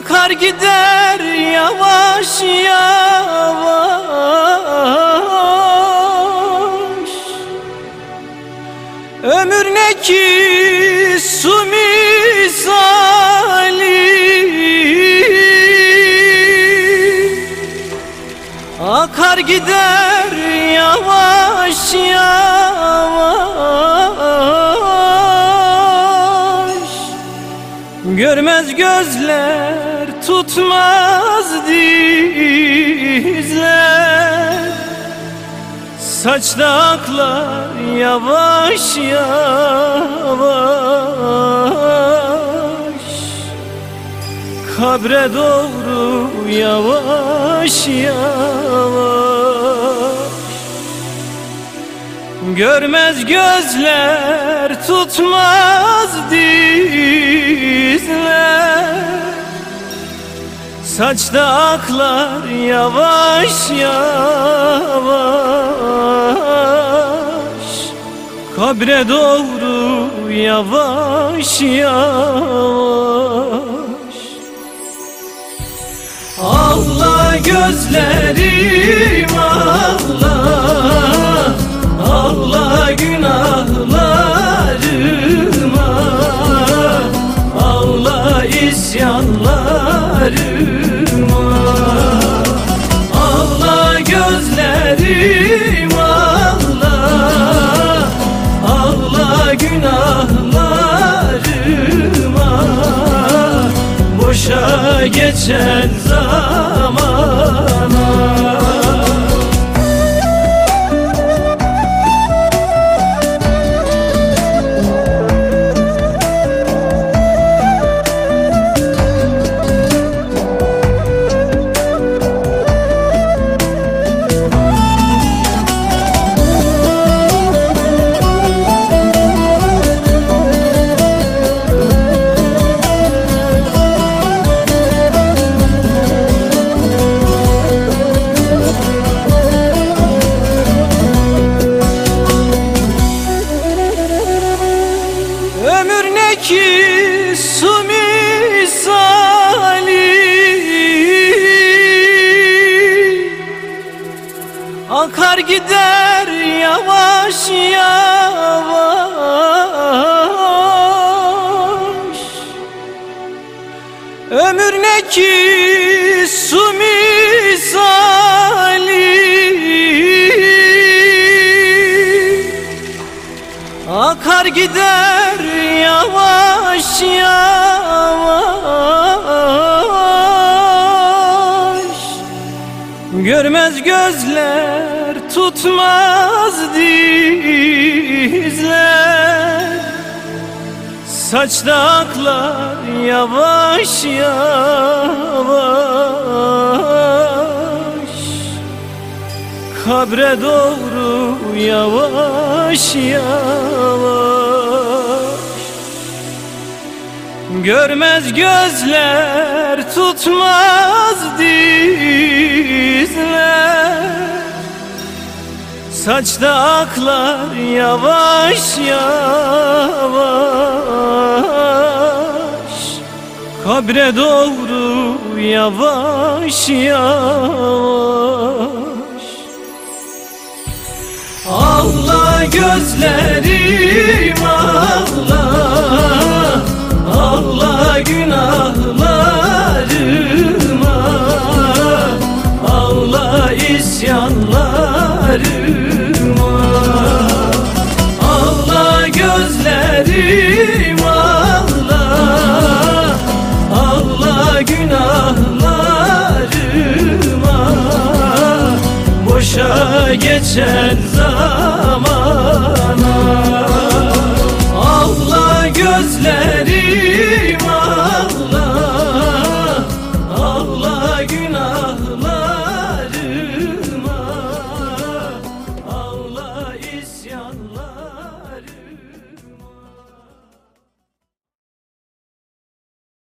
Akar gider yavaş yavaş. Ömür ne ki su misali? Akar gider yavaş yavaş. Görmez gözler tutmaz dizler Saçta aklar yavaş yavaş. Kabre doğru yavaş yavaş. Görmez gözler tutmaz Saçta aklar yavaş yavaş. Kabre doğru yavaş yavaş. Allah gözlerim Allah Allah günahlarıma Allah isyanlarıma geçen zamana gider yavaş yavaş. Ömür ne ki su misali? Akar gider yavaş yavaş. Görmez gözler tutmaz dizler. Saçta aklar yavaş yavaş. Kabre doğru yavaş yavaş. Görmez gözler tutmaz Saçta aklar yavaş yavaş. Kabre doğru yavaş yavaş. Allah gözlerim Allah Allah günahlarıma Allah isyanlarıma Boşa geçen